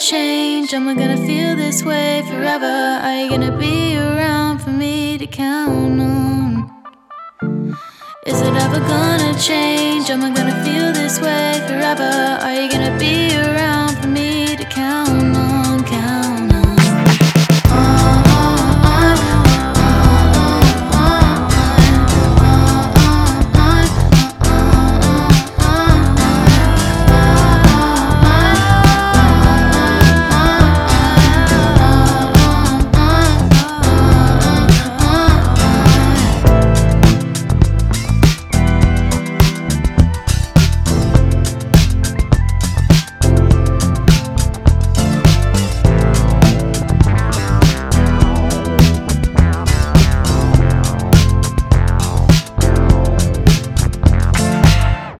change? Am I gonna feel this way forever? Are you gonna be around for me to count on? Is it ever gonna change? Am I gonna feel this way forever? Are you gonna be